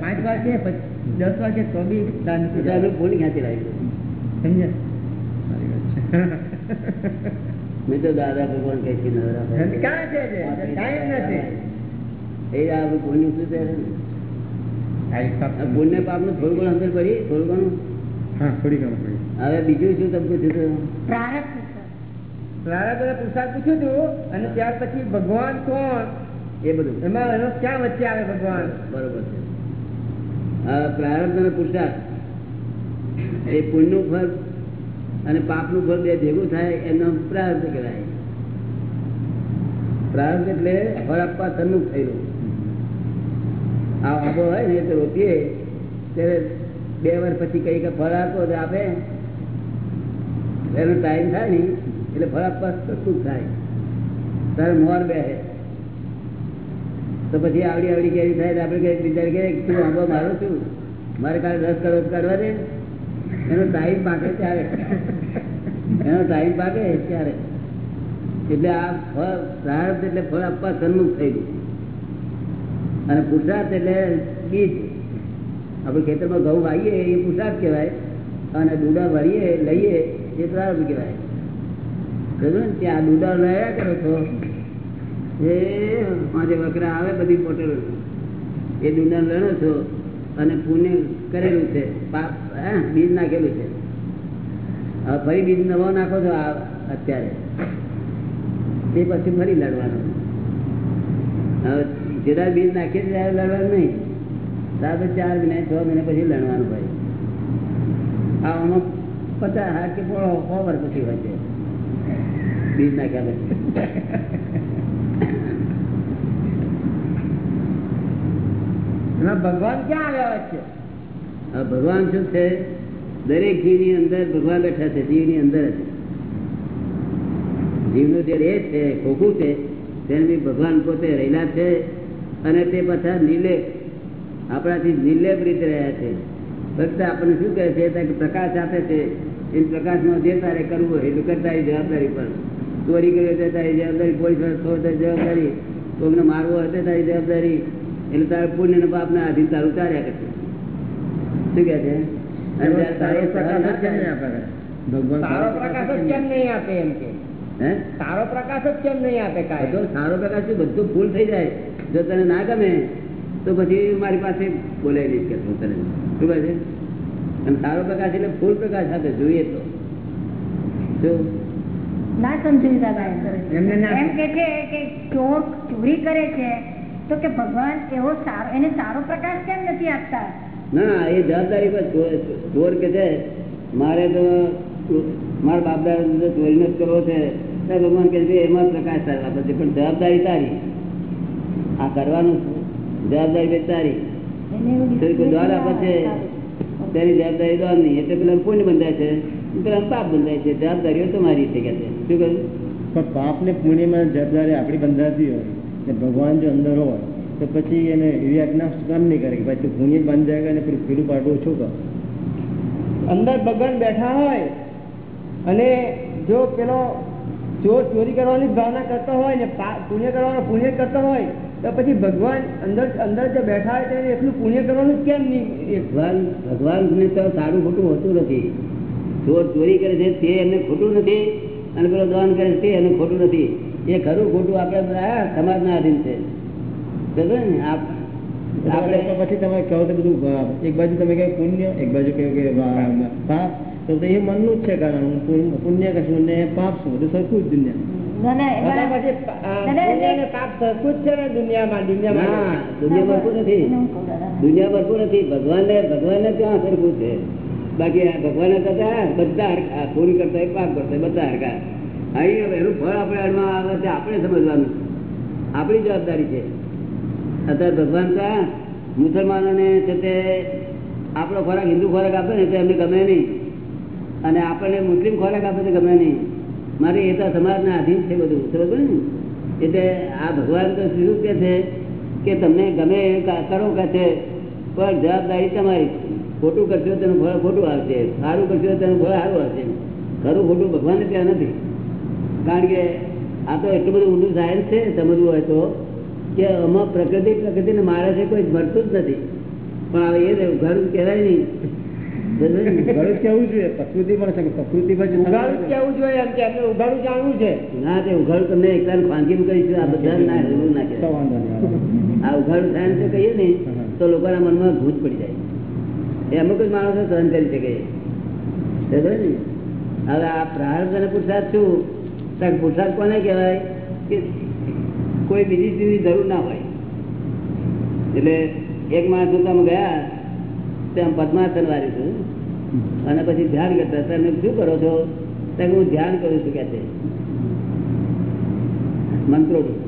પાંચ વાર છે દસ વાર છે તો બી દાન નથી એટલે અમે ફૂલ ક્યાંથી લાવી સમજે મેં તો દાદા ભગવાન કઈ છે ક્યાં છે જે? ટાઈમ નથી. એ આ પુણ્ય શું છે ભૂલ પુણ્ય પાપનું થોડું ઘણું અંદર કરી થોડું ઘણું? હવે બીજું શું તમને પૂછ્યું પ્રારબ્ધ. મારા બધા પુસ્તક પૂછ્યું હતું અને ત્યાર પછી ભગવાન કોણ? એ બધું. એમાં એનો ક્યાં વચ્ચે આવે ભગવાન? બરોબર છે. પ્રારબ્ધ અને પુરસાદ એ પુણ્યનું ફળ અને પાપનું ફળ બે ભેગું થાય એનો પ્રારબ્ધ કહેવાય. પ્રારબ્ધ એટલે ફળ આપવા સન્મુખ થયેલું. આ આબો હોય ને તો રોપીએ. ત્યારે બે વર્ષ પછી કઈ ફળ આપો તો આપે. એનો ટાઈમ થાય ને. એટલે ફળ આપવા સન્મુખ થાય? તારે મોર બે તો પછી આવડી આવડી કેવી થાય? આપણે કઈ બીજા કે તું આંબો મારું છું. મારે કાલે દસ કરોડ કાઢવા દે. એનો ટાઈમ પાકે ત્યારે. એનો ટાઈમ પાકે ત્યારે. એટલે આ ફળ પ્રાર્થ એટલે ફળ આપવા સન્મુખ થયેલું અને પુરુષાર્થ એટલે બીજ. આપણે ખેતરમાં ઘઉં વાવીએ એ પુરુષાર્થ કહેવાય. અને દૂધા ભરીએ લઈએ, એ પ્રારબ્ધ કહેવાય. ત્યાં દુધા લયા કરો છો એ પાંચે વકરા આવે બધી બોટલ એ દુનિયા લણો છો અને પુણ્ય કરેલું છે. પાપ બીજ નાખેલું છે. હવે ફરી બીજ નવો નાખો છો આ અત્યારે. તે પછી ફરી લડવાનું. હવે જેટલા બીજ નાખીએ ત્યારે લડવાનું નહીં. ત્યારે ચાર મહિના, છ મહિના પછી લડવાનું ભાઈ આ આમાં પચાસ હાથ કે પોળો ઓવર પછી હોય છે. બીજ નાખ્યા ભગવાન ક્યાં આવ્યા છે? આ ભગવાન શું છે? દરેક જીવની અંદર ભગવાન બેઠા છે, જીવની અંદર જ. જીવનું જે રે છે, ખોખું છે, તેને ભગવાન પોતે રહેલા છે અને તે પાછા નિર્લેપ, આપણાથી નિર્લેપ રીતે રહ્યા છે. ફક્ત આપણને શું કહે છે? પ્રકાશ આપે છે. એ પ્રકાશમાં જે તારે કરવું હોય એટલું કરતા જવાબદારી પર ચોરી કરી તો તારી જવાબદારી પોલીસ જવાબદારી કોઈને મારવો હશે તારી જવાબદારી એટલે તારે પુણ્ય ને પાપ ના આધીન તારું ચાર્યા કરશે. શું કે છે? અને જ્યારે તારે સારો પ્રકાશ જ કેમ નહીં આપે? સારો પ્રકાશ જ કેમ નહીં આપે એમ કે? હે? સારો પ્રકાશ જ કેમ નહીં આપે કાંઈ? બધો ફૂલ થઈ જાય. જો તને ના ગમે તો પછી મારી પાસે બોલાવી દઈશ કે હું તને. શું કહે છે? અને સારો પ્રકાશ એટલે ફૂલ પ્રકાશ આપે જોઈએ તો. શું ના દાદા એમને એમ કે છે કે ચોર ચોરી કરે છે તો કે ભગવાન એવો સારો એને સારો પ્રકાશ કેમ નથી આપતા? ના એ જવાબદારી પર ચોર- કે છે મારે તો મારા બાપ દાદા ચોરીનો જ કરવો છે ભગવાન કે છે એમાં પ્રકાશ તારે આપે છે પણ જવાબદારી તારી. આ કરવાનું જવાબદારી બે તારી. દ્વાર આપે છે. તેની જવાબદારી દ્વાર નહીં એટલે પેલા પુણ્ય બંધાય છે. પેલા પાપ બંધાય છે જવાબદારીઓ તમારી છે કે શું કહ્યું? પણ પાપ પુણ્યમાં જવાબદારી આપણી બંધાતી હોય ને ભગવાન જો અંદર હોય તો પછી એને એવી આજ્ઞા કામ નહીં કરે કે ભાઈ પુણ્ય બંધ જાય અને પેલું પાટું ઓછું કર અંદર ભગવાન બેઠા હોય અને જો પેલો ચોર ચોરી કરવાની ભાવના કરતો હોય ને પુણ્ય કરવાનો પુણ્ય કરતો હોય તો પછી ભગવાન અંદર અંદર જે બેઠા હોય એટલું પુણ્ય કરવાનું કેમ નહીં? એ ભગવાન ભગવાનને તો સારું ખોટું હોતું નથી. ચોર ચોરી કરે છે તે એમને ખોટું નથી. અને પેલો દાન કરે છે તે એને ખોટું નથી. એ ખરું ખોટું આપણે બધા સમાજના આધીન છે. ને? આપણે પછી તમે કહો તો બધું એક બાજુ તમે કહે પુણ્ય એક બાજુ કહો કે પાપ. તો તો એ મનનું જ છે કારણ હું પુણ્ય- કશું ને પાપ શું? બધું સરખું જ દુનિયા. ના, ના, ને ના દુનિયા ભરપૂર નથી. ભગવાન નથી. ભગવાનને ભગવાનને ત્યાં સરખું છે? બાકી આ ભગવાનને કરતા બધા હરખા પૂરી કરતા પાપ કરતા બધા હરખા. અહીં એનું ફળ આપણે અડવા આવે છે, આપણે સમજવાનું. આપણી જવાબદારી છે. અત્યારે ભગવાન ત્યાં મુસલમાનોને છે તે આપણો ખોરાક, હિન્દુ ખોરાક આપે ને તો એમને ગમે નહીં. અને આપણને મુસ્લિમ ખોરાક આપે તો ગમે નહીં. મારે એ તો સમાજના આધીન છે બધું સમજ ને? એટલે આ ભગવાન તો શું કે છે કે તમને ગમે એ કરો કે છે, પણ જવાબદારી તમારી. ખોટું કરશો તેનું ફળ ખોટું આવશે. સારું કરશો તેનું ફળ સારું આવશે. ખરું ખોટું ભગવાન ત્યાં નથી. કારણ કે આ તો એટલું બધું ઊંડું સાયન્સ છે સમજવું હોય તો કે આમાં પ્રકૃતિ પ્રકૃતિને મારે છે કોઈ મળતું જ નથી. પણ હવે એ ઘર કહેવાય નહીં. કેવું જોઈએ. પ્રકૃતિ પણ પ્રકૃતિ પછી કેવું જોઈએ. એમ કે એમને જાણવું છે. ના તે ઉઘાડું તમને એકવાર ખાનગીનું કહીશું આ બધા ના જરૂર આ ઉઘાડું સાયન્સ કહીએ ને તો લોકોના મનમાં ભૂત પડી જાય. એ અમુક જ માણસો સહન કરી શકે. હવે આ પ્રાર્થ અને પુરસાદ શું? કારણ પુરસાદ કોને કહેવાય? કે કોઈ બીજી ચીજની જરૂર ના હોય. એટલે એક માણસ તમે ગયા ત્યાં પદ્માસન વાળી છું. અને પછી ધ્યાન કરતા તમે શું કરો છો? ત્યાં હું ધ્યાન કરું છું કે છે મંત્રોનું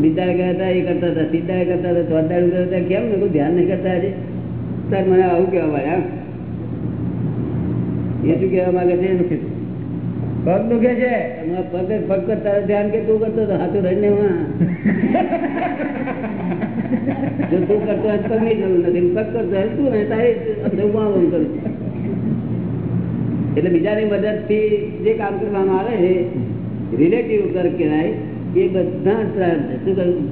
બીજા એ કરતા હતા સીધા કરતા હતા ચોથા કરતા કેમ? ને ધ્યાન નહીં કરતા આજે. સર મને આવું કેવા માંડ્યા. એ શું કેવા માંગે છે? પગ દુખે છે? પગ પગ હતા, ધ્યાન કે તું કરતો હાથું રહીને જો તું કરતો હોય પગ પગની જરૂર નથી. પગ કરતો હોય તું ને તારે કરું એટલે બીજાની મદદથી જે કામ કરવામાં આવે છે રિલેટિવ કર કહેવાય એ બધા શું કહ્યું?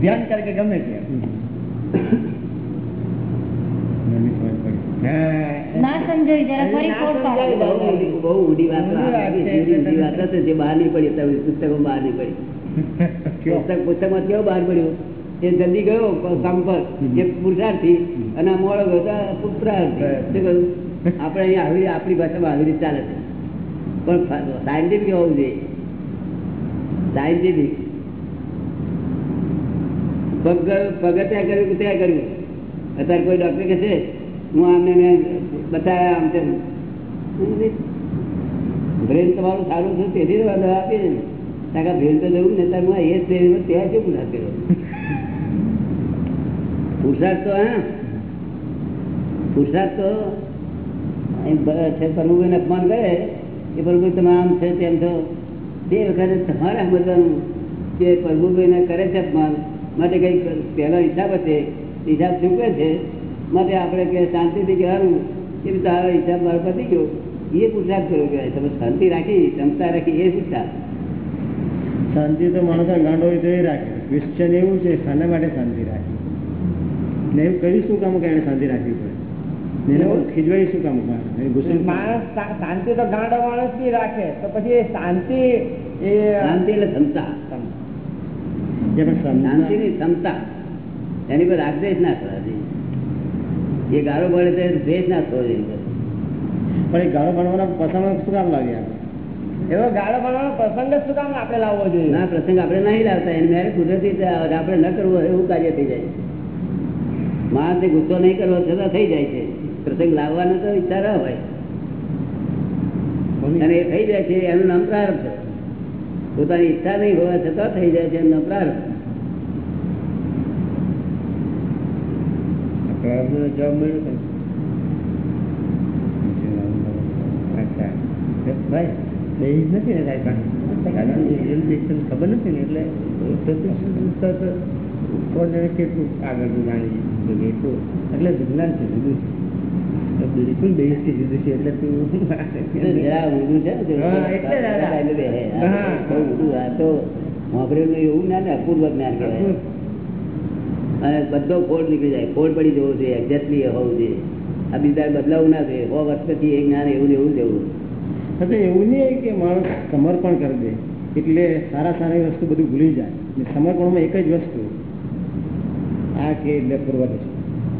ધ્યાન કરે કે ગમે તે. ના સમજાયું જરા ફરી કોડ પાડો. બહુ ઊંડી- વાત ઊંડી વાત છે. ઊંડી- ઊંડી વાત હશે જે બહાર નહીં પડી અત્યારે પુસ્તકો બહાર નહીં પડી. પુસ્તક પુસ્તકમાં કેવું બહાર પડ્યું? એ જલ્દી ગયો સંપર્ક જે પુરુષાર્થી અને મોડો ગયો પુત્રાર્થી. આપણે અહીંયા આવી આપણી ભાષામાં આવી રીતે ચાલે છે. પણ સાયન્ટિફિક હોવું જોઈએ. સાયન્ટિફિક પગ પગ ત્યાં કર્યું કે ત્યાં કર્યું? અત્યારે કોઈ ડોક્ટર કહે છે? હું આમને બતાવ્યા આમ તેમ. બ્રેન તમારું સારું છે તેથી દવા આપીએ ને. કાકા બ્રેન તો જવું ને, તારું એ જ બ્રેન ત્યાં કેવું ના કર્યો પુરસાદ તો, હા. પુરસાદ તો બ- છે પ્રભુભાઈને અપમાન કરે એ પ્રભુ તમે આમ છે તેમ તો તે વખતે તમારે સમજવાનું કે પ્રભુભાઈને કરે છે અપમાન, માટે કંઈક પહેલો હિસાબ હશે, હિસાબ ચૂકવે છે? માટે આપણે કે શાંતિથી કહેવાનું કે તારો હિસાબ મારો પતી ગયો. એ પુરસાદ કર્યો કહેવાય. તમે શાંતિ રાખી ક્ષમતા રાખી એ પુરસાદ. શાંતિ તો માણસ ગાંડો હોય તો એ રાખે. ક્વેશ્ચન એવું છે શાના માટે શાંતિ રાખે. ને એવું કયું શું કામ કે એને શાંતિ રાખવી પડે? ને ખીજવાય શું કામ? કારણ માણસ શાંતિ તો ગાંડો માણસની રાખે. તો પછી એ શાંતિ એ શાંતિ એટલે ક્ષમતા. શાંતિ શાંતિની ક્ષમતા. એની પર આગ્રહ ના જોઈએ એ ગાળો ભણે તો દ્વેષ ના થવો જોઈએ. પણ એ ગાળો ભણવાના પ્રસંગ શું કામ લાગ્યા એવો ગાળો ભણવાનો પ્રસંગ શું કામ આપણે લાવવો જોઈએ? ના પ્રસંગ આપણે નહીં લાવતા. એને મેરે કુદરતી આપણે ન કરવું એવું કાર્ય થઈ જાય. માણસને ગુસ્સો નહીં કરવો છતાં થઈ જાય છે. પ્રસંગ લાવવાનો તો ઈચ્છા ન હોય. અને એ થઈ જાય છે એનું નામ પ્રારબ્ધ પોતાની ઈચ્છા નહીં હોવા છતાં થઈ જાય છે એમનો નામ પ્રારબ્ધ જવાબ મળ્યો ભાઈ બે નથી ને સાહેબ ખબર નથી ને એટલે કેટલું આગળ જાણી એટલું એટલે વિજ્ઞાન છે જુદું છે બિલકુલ બેઝથી જુદું છે? એટલે તું ઊંધું છે ને એટલે હે. તો વાપરેલું એવું જ્ઞાન ને અપૂર્વ જ્ઞાન કહેવાય. અને બધો ફોડ નીકળી જાય. ફોડ પડી જવો જોઈએ એક્ઝેક્ટલી હોવું જોઈએ. આ બીજા બદલાવું ના જોઈએ સો વર્ષ પછી એ જ્ઞાન એવું એવું જ એટલે એવું નહીં કે માણસ સમર્પણ કરી દે એટલે સારા સારી વસ્તુ બધું ભૂલી જાય. સમર્પણમાં એક જ વસ્તુ આ કે એટલે પૂર્વજ છે.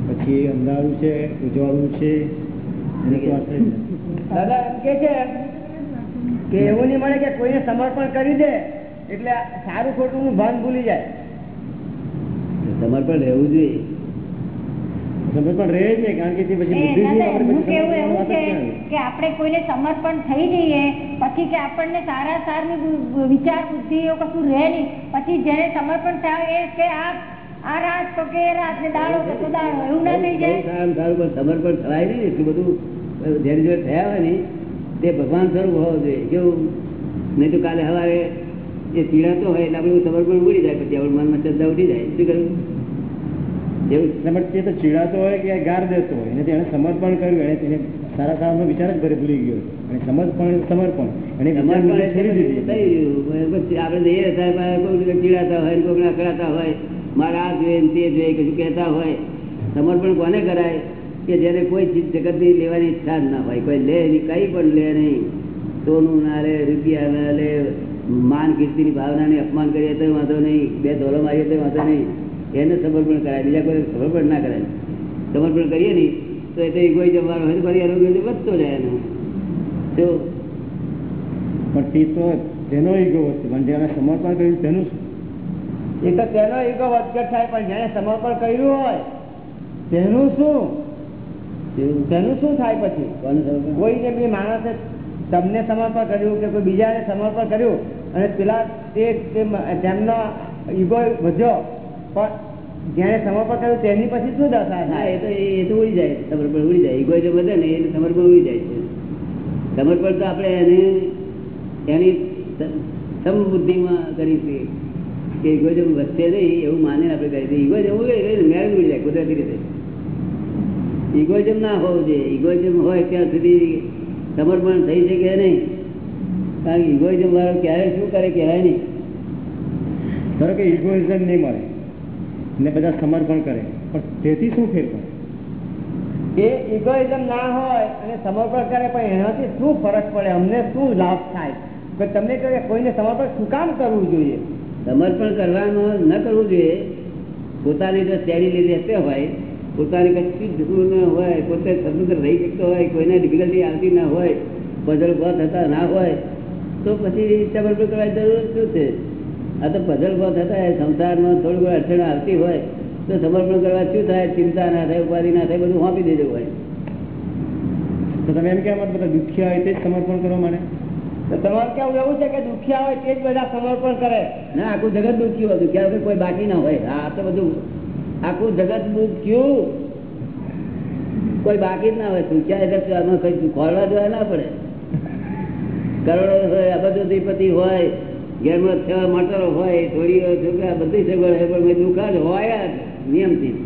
પછી અંધારું છે ઉજવાળું છે. દાદા કે છે કે એવું નહીં મળે કે કોઈને સમર્પણ કરી દે એટલે સારું ખોટું નું ભાન ભૂલી જાય. સમર્પણ રહેવું જોઈએ. સમર્પણ રહે છે કારણ કે તે પછી? કે આપણે કોઈને સમર્પણ થઈ જઈએ પછી કે આપણને સારા સારની વિચાર બુદ્ધિ એવું કશું રહે નહીં પછી જેને સમર્પણ થાય એ કે આ આ રાત તો કે રાત ને દાડો કે તો દાડો એવું ના થઈ જાય. સારામાં સારું સમર્પણ થવાય નહીં એટલું બધું જેને થયા હોય ને તે ભગવાન સ્વરૂપ હોવો જોઈએ. કેવું? નહીં તો કાલે સવારે એ પીડાતો હોય એટલે આપણે સમર્પણ ઉડી જાય પછી આપણે મનમાં શ્રદ્ધા ઉઠી જાય. શું કરવું એવું એટલે તે તો ચીડાતો હોય કે ગાર દેતો હોય. એને તેને સમર્પણ કર્યું. એને તેને સારા સારાનો વિચાર જ ભરે ભૂલી ગયો. અને સમર્પણ સમર્પણ. દીધી. આપણે જઈએ કોઈ ચીડાતા હોય કોઈ અકળાતા હોય. મારે આ જોઈએ તે જોઈએ કશું કહેતા હોય. સમર્પણ કોને કરાય? કે જેને કોઈ ચીજ જગતની લેવાની ઈચ્છા જ ના હોય. કોઈ લે નહીં કઈ પણ લે નહીં. સોનું ના લે રૂપિયા ના લે માન કીર્તિની ભાવનાને અપમાન કરીએ તો વાંધો નહીં. બે ધોલો મારીએ તો વાંધો નહીં. એને સમર્પણ કરાય બીજા કોઈ સમર્પણ ના કરાય. સમર્પણ કરીએ નહીં તો એ તો કોઈ જવાનો હોય તો ફરી આરોગ્ય વધતો જાય એનો. જો પણ તે તો તેનો ઈગો વધશે પણ જેને સમર્પણ કર્યું તેનું શું? એ તો તેનો ઈગો વધઘટ થાય પણ જેને સમર્પણ કર્યું હોય તેનું શું? તેનું શું થાય પછી? કોઈ કોઈને બી માણસે તમને સમર્પણ કર્યું કે કોઈ બીજાને સમર્પણ કર્યું અને પેલા તે તે તેમનો ઈગો વધ્યો પણ જેને સમર્પણ કર્યું તેની પછી શું દશા થાય? એ તો એ તો ઉડી જાય સમર્પણ ઉડી જાય. ઈગોઇઝમ વધે ને એટલે સમર્પણ ઉડી જાય છે. સમર્પણ તો આપણે એને એની સમબુદ્ધિમાં કરી છે કે ઈગોઇઝમ વધશે નહીં એવું માને આપણે કરી છે ઈગોઇઝમ ઉડે મેળ ઉડી જાય કુદરતી રીતે. ઇગોઇઝમ ના હોવું જોઈએ. ઇગોઇઝમ હોય ત્યાં સુધી સમર્પણ થઈ શકે નહીં. કારણ કે ઇગોઇઝમ વાળો ક્યારે શું કરે કહેવાય નહીં. ધારો કે ઇગોઇઝમ નહીં મળે ને બધા સમર્પણ કરે. પણ તેથી શું ફેર પડે? એ ઇગોઇઝમ ના હોય અને સમર્પણ કરે પણ એનાથી શું ફરક પડે? અમને શું લાભ થાય? કે તમને કહે કોઈને સમર્પણ શું કામ કરવું જોઈએ? સમર્પણ કરવાનું ન કરવું જોઈએ. પોતાની જો તેની લીધે તે હોય પોતાની કશું જરૂર ન હોય પોતે સ્વતંત્ર રહી શકતો હોય કોઈને ડિફિકલ્ટી આવતી ના હોય પઝલ ઊભા થતા ના હોય તો પછી સમર્પણ કરવાની જરૂર શું છે? આ તો પઝલ ભાવ થતા હોય સંસારમાં થોડી અડચણ આવતી હોય તો સમર્પણ કરવા શું થાય? ચિંતા ના થાય ઉપાધિ ના થાય બધું સોંપી દેજો હોય તો તમે એમ કેમ બધા દુખ્યા હોય તે જ સમર્પણ કરવા માંડે? તમારે કેવું એવું છે કે દુખ્યા હોય તે જ બધા સમર્પણ કરે? ના આખું જગત દુખ્યું હોય દુખ્યા વગર કોઈ બાકી ના હોય. આ તો બધું આખું જગત દુખ્યું. કોઈ બાકી જ ના હોય દુખ્યા એટલે કઈ ખોરવા જોવા ના પડે? કરોડો હોય અબજોપતિ હોય ઘેરમાં છ મટરો હોય થોડી છોકરા બધી સગવડ હોય પણ જ હોય જ નિયમથી.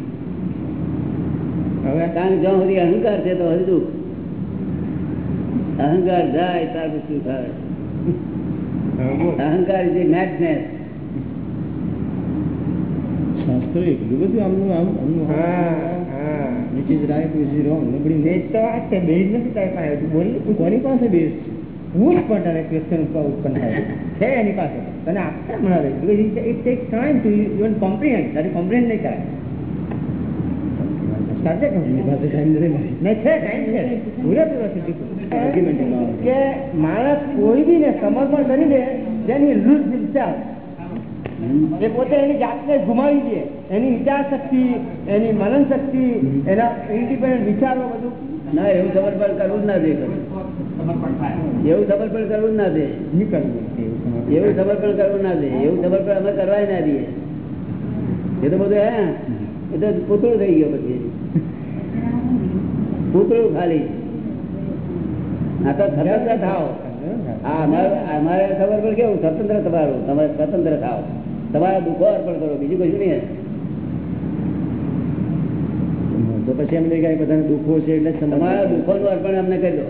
હવે કારણ કે જ્યાં સુધી અહંકાર છે તો હજુ અહંકાર જાય ત્યાર શું થાય? અહંકાર શાસ્ત્રો એટલું બધું આમનું આમ હા which is right which is wrong નબળી બેજ તો વાત છે નથી તારી પાસે. તું બોલ કોની પાસે બેસ હું જ પણ ક્વેશ્ચન ઉત્પન્ન થાય છે. એની પાસે. તને આપતા મળે because it take time to you comprehend તારી કોમ્પ્રિહેન્ડ નહીં કરાય. સાચે કહું એની પાસે ટાઈમ નથી મારી નહીં છે ટાઈમ છે. પૂરેપૂરો છે Argument એમાં આવે. કે માણસ કોઈ બી ને સમર્પણ કરી દે તેની લૂઝ વિચાર એ પોતે એની જાતને ગુમાવી દે. એની વિચાર શક્તિ એની મનન શક્તિ એના ઇન્ડિપેન્ડન્ટ વિચારો બધું. ના એવું સમર્પણ કરવું જ ના જોઈએ. એવું સમર્પણ કરવું ના દે. એવું સમર્પણ. કરવું ના દે. એવું સમર્પણ અમે કરવા ના દઈએ. એ તો બધું હે. એ તો પૂતળું થઈ ગયો પછી. પૂતળું ખાલી. આ તો સ્વતંત્ર થાવ અમારે અમારે સમર્પણ કેવું? સ્વતંત્ર તમારું. તમારે સ્વતંત્ર થાવ તમારા દુઃખો અર્પણ કરો. બીજું કશું નહીં તો પછી એમ નહીં કે આ બધાને દુઃખો છે એટલે તમારા કરે. દુઃખોનું અર્પણ અમને કરી દો.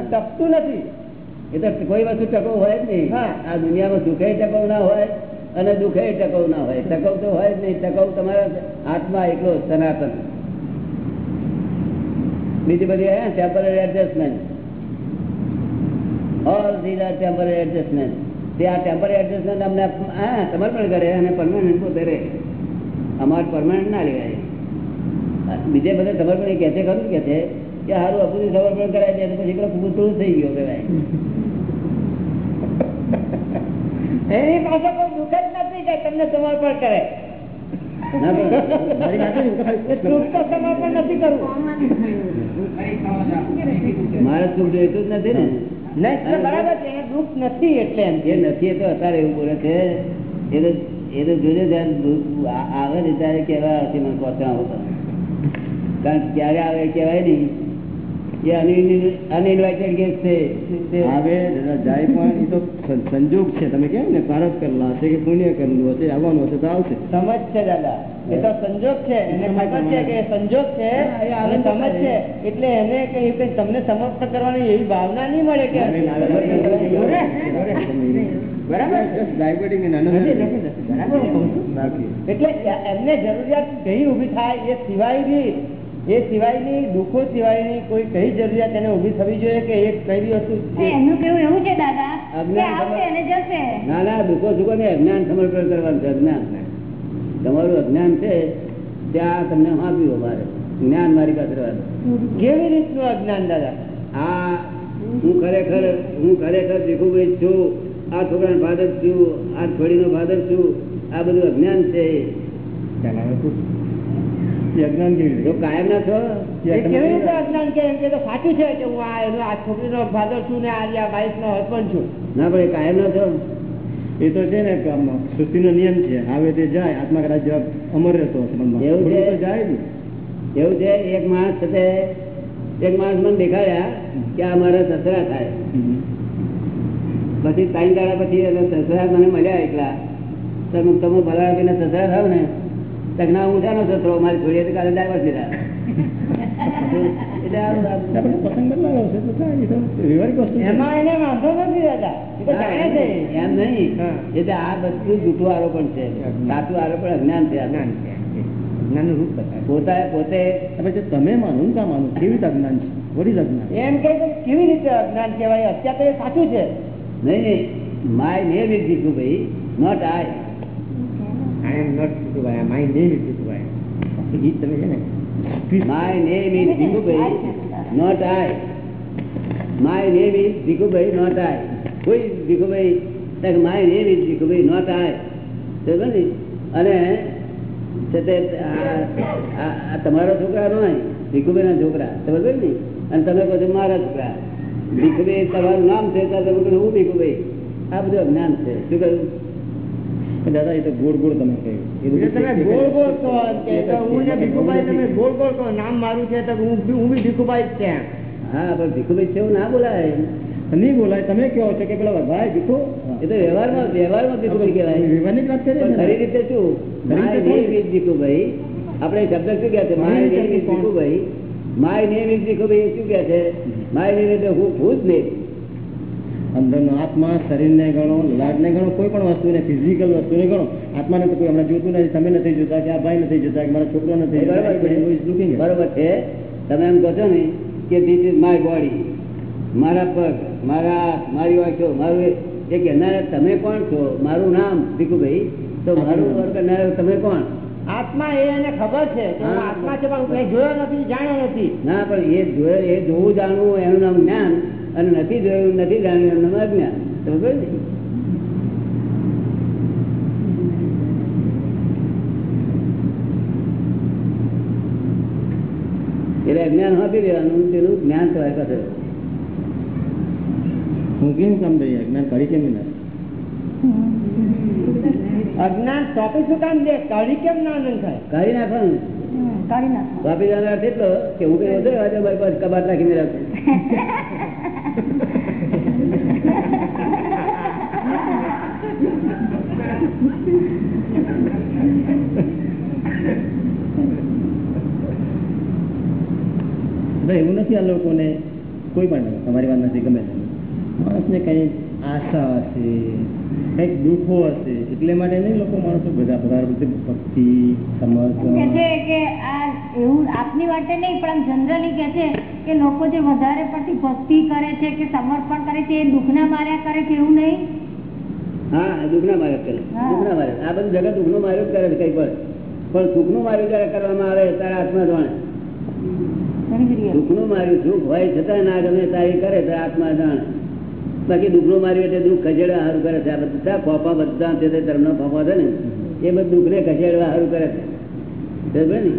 ટકતું નથી એ તો કોઈ વસ્તુ ટકો હોય જ નહીં. આ દુનિયામાં દુઃખે ટકો ના હોય અને દુઃખે ટકવ ના હોય. ટકવ તો હોય જ નહીં. ટકવ તમારા હાથમાં એકલો સનાતન. બીજી બધી temporary adjustment all these are temporary adjustment તે આ ટેમ્પરરી એડજસ્ટમેન્ટ અમને હા સમર્પણ કરે અને પરમાનન્ટ પોતે રહે. અમારે પરમાનન્ટ ના લેવાય. બીજે બધા સમર્પણ એ કહે છે ખરું કે છે કે સારું અપુરું સમર્પણ કરાય છે પછી પેલો પૂરું થઈ ગયો કહેવાય. એની પાસે કોઈ દુઃખ જ નથી કે તમને સમર્પણ કરે. મારે સુખ જોઈતું જ નથી ને. બરાબર છે. દુઃખ નથી એટલે એમ. જે નથી, એ તો અત્યારે એવું બોલે છે. એ તો એ તો જોજો આવે ને ત્યારે કેવા હશે મને પહોંચવા કારણ ક્યારે આવે કહેવાય નહીં. એ અનઇન્વાઇટેડ ગેસ્ટ છે. આવે જાય પણ એ તો સંજોગ છે. તમે કેમ ને પારસ કરેલા હશે કે પુણ્ય કરેલું હશે આવવાનું હશે તો આવશે. સમજ છે દાદા. એ તો સંજોગ છે. એને ખબર છે કે સંજોગ છે. અને સમજ છે. એટલે એને કઈ કઈ તમને સમાપ્ત કરવાની એવી ભાવના નહીં મળે કે એટલે એમને જરૂરિયાત કઈ ઊભી થાય એ સિવાયની એ સિવાયની દુઃખો સિવાયની કોઈ કઈ જરૂરિયાત એને ઊભી થવી જોઈએ કે એક કઈ વસ્તુ? એનું કેવું એવું છે દાદા ના ના દુઃખો સુખો ને અજ્ઞાન સમર્પણ કરવાનું છે અજ્ઞાન તમારું અજ્ઞાન છે ત્યાં તમને આપ્યું અમારે. જ્ઞાન મારી પાસે રહેવાનું. કેવી રીતનું અજ્ઞાન દાદા? આ હું ખરેખર હું ખરેખર ભીખુભાઈ છું. આ છોકરાનો ફાધર છું આ છોડીનો ફાધર છું. આ બધું અજ્ઞાન છે. અજ્ઞાન કેવી રીતે? કાયમ ના છો કેવી રીતે અજ્ઞાન કે? કે તો સાચું છે કે હું આ એનો આ છોકરીનો ફાધર છું ને આ વાઇફ નો હસબન્ડ છું. ના પણ કાયમ ના છો એ તો છે ને સૃષ્ટિનો નિયમ છે. આવે તે જાય આત્મા કદાચ જવાબ અમર રહેતો એવું છે? જાય ને. એવું છે? એક માણસ સાથે એક માણસ મને દેખાડ્યા કે આ મારા સસરા થાય. પછી ત્રણ દાડા પછી સસરા મને મળ્યા એકલા. તો તમે ભલા સસરા થાવ ને તો ના નો છોકરો મારી છોડીએ તો કાલે ડાયવર્સ. એમાં નહીં. એટલે આ બધું જૂઠું આરોપણ છે. સાચું આરોપણ અજ્ઞાન છે અજ્ઞાન છે. અજ્ઞાનનું રૂપ બતાવે. પોતા પોતે હવે જે તમે માનો ને કા માનો કેવી રીતે અજ્ઞાન છે? અજ્ઞાન એમ તો કેવી રીતે અજ્ઞાન કહેવાય? અત્યારે સાચું છે. નહીં નહીં. My name is Bhai. Not I I am not Bhai my name is Bhai ગીત તમે છે ને my name is Bhikhubhai not I my name is Bhikhubhai not I કોઈ Bhikhubhai my name is Bhikhubhai not I બરોબર ને? અને તમારો છોકરા નહીં ભીખુભાઈ ના છોકરા બરોબર ને? અને તમે કહો છો મારા છોકરા. ભીખુભાઈ તમારું નામ છે તમે હું ભીખુભાઈ? આ બધું અજ્ઞાન છે. શું કહ્યું? દાદા એ તો ગોળ ગોળ તમે કહ્યું તમે એક- એક ગોળ ગોળ કહો એમ કે એક જ તો હું ને છે. ભીખુભાઈ તમે ગોળ ગોળ કહો નામ મારું છે તો હું હું બી ભીખુભાઈ જ છે હા પણ ભીખુભાઈ છે એવું ના બોલાય. નહીં બોલાય તમે કહો છો કે પેલા ભાઈ ભીખુ. એ તો વ્યવહારમાં વ્યવહારમાં ભીખુભાઈ કહેવાય. વિવાદની વાત કરીએ ખરી રીતે શું? My name is Bhikhubhai. આપણે શબ્દ શું કહે છે? માય નેમ ઇઝ કોણ? Bhikhubhai. My name is Bhikhubhai શું કહે છે? માય નેમ એટલે હું ખુશ નહીં. અંદરનો આત્મા શરીરને ગણો લાડને ગણો કોઈ પણ વસ્તુને ફિઝિકલ વસ્તુને ગણો આત્માને તો કોઈ હમણાં જોતું નથી તમે નથી જોતા કે આ ભાઈ નથી જોતા કે મારા છોકરો નથી. બરાબર છે. બરોબર તમે એમ કહો છો ને કે ધીસ ઇઝ માય બોડી મારા પગ મારા મારી વાંચો મારું એ- કહેનારા તમે કોણ છો? મારું નામ ભીખુભાઈ. તો મારું વર્ગ કરનારા તમે કોણ? આત્મા એ એને ખબર છે કે આત્મા છે પણ જોયો નથી જાણ્યો નથી. ના પણ એ જોયે એ જોવું જાણવું એનું નામ જ્ઞાન અને નથી જોયું નથી જાણ્યું એનું નામ અજ્ઞાન એટલે અજ્ઞાન આપી દેવાનું તેનું જ્ઞાન તમારી પાસે હું કેમ સમજાય અજ્ઞાન કરી કેમ ના? અજ્ઞાન ટોપિક શું કામ દે? કઢી કેમ ના આનંદ થાય? કાઢી નાખવાનું. કાઢી નાખો વાપી જવાનો અર્થ એટલો કે હું કઈ વધુ આજે મારી પાસે કબાટ રાખીને રાખું. એવું નથી આ લોકોને કોઈ પણ તમારી વાત નથી ગમે તે માણસને કઈ આશા હશે, કંઈક દુઃખો હશે, એટલે માટે નહીં લોકો માણસો બધા બધા બધી ભક્તિ, સમર્પણ. એવું આપની માટે નહીં પણ આમ જનરલી કહે છે કે લોકો જે વધારે પડતી ભક્તિ કરે છે કે સમર્પણ કરે છે એ દુઃખના માર્યા કરે છે એવું નહીં? હા દુઃખના માર્ગ કરે. દુઃખના માર્ગ આ બધું જગત દુઃખનું માર્ગ જ કરે છે કઈ પણ. પણ સુખનું માર્યું જયારે કરવામાં આવે ત્યારે આત્મા જાણે. દુઃખનું માર્યું સુખ હોય છતાં ના ગમે તારી કરે તો આત્મા જાણે. બાકી દુઃખનું માર્યું એટલે દુઃખ ખસેડવા સારું કરે છે. આ બધા ફોફા બધા તે ધર્મના ફોફા છે ને? એ બધું દુઃખને ખસેડવા સારું કરે છે. બરાબર ને?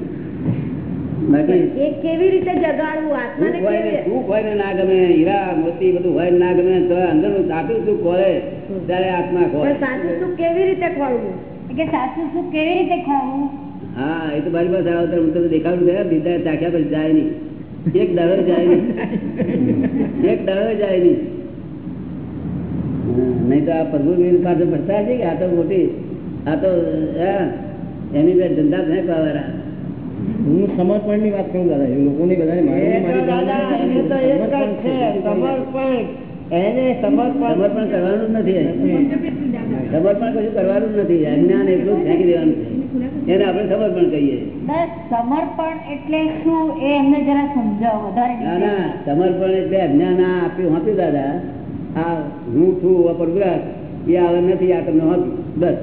કેવી રીતે જગાડવું? આત્માને સુખ હોય ને કેવી સુખ હોય ને ના ગમે હીરા મોતી બધું હોય ના ગમે તો અંદરનું સાચું સુખ ખોલે ત્યારે આત્મા ખોલે સાચું સુખ કેવી રીતે ખોલવું કે સાચું સુખ કેવી રીતે ખોલવું હા એ તો મારી પાસે આવે હું તમને દેખાડું છે દીધા ચાખ્યા પછી જાય નહીં. એક દાડો જાય નહીં. એક દાડો જાય નહીં. નહીં તો આ પ્રભુ પાસે ભરતા છે કે આ તો મોટી આ તો હા, એની બે ધંધા નહીં વાળા હું સમર્પણની વાત કરું દાદા. એ લોકોની બધાને સમર્પણ એને સમર્પણ સમર્પણ કરવાનું નથી સમર્પણ કશું કરવાનું નથી. અજ્ઞાન એટલું ફેંકી દેવાનું છે. એને આપણે સમર્પણ કહીએ. સમર્પણ એટલે શું? એ એમને જરા સમજાવો વધારે ના ના સમર્પણ એટલે અજ્ઞાન આપ્યું હતું દાદા. આ હું છું અપરગ્રહ એ આવે નથી આ તમને હતું. બસ.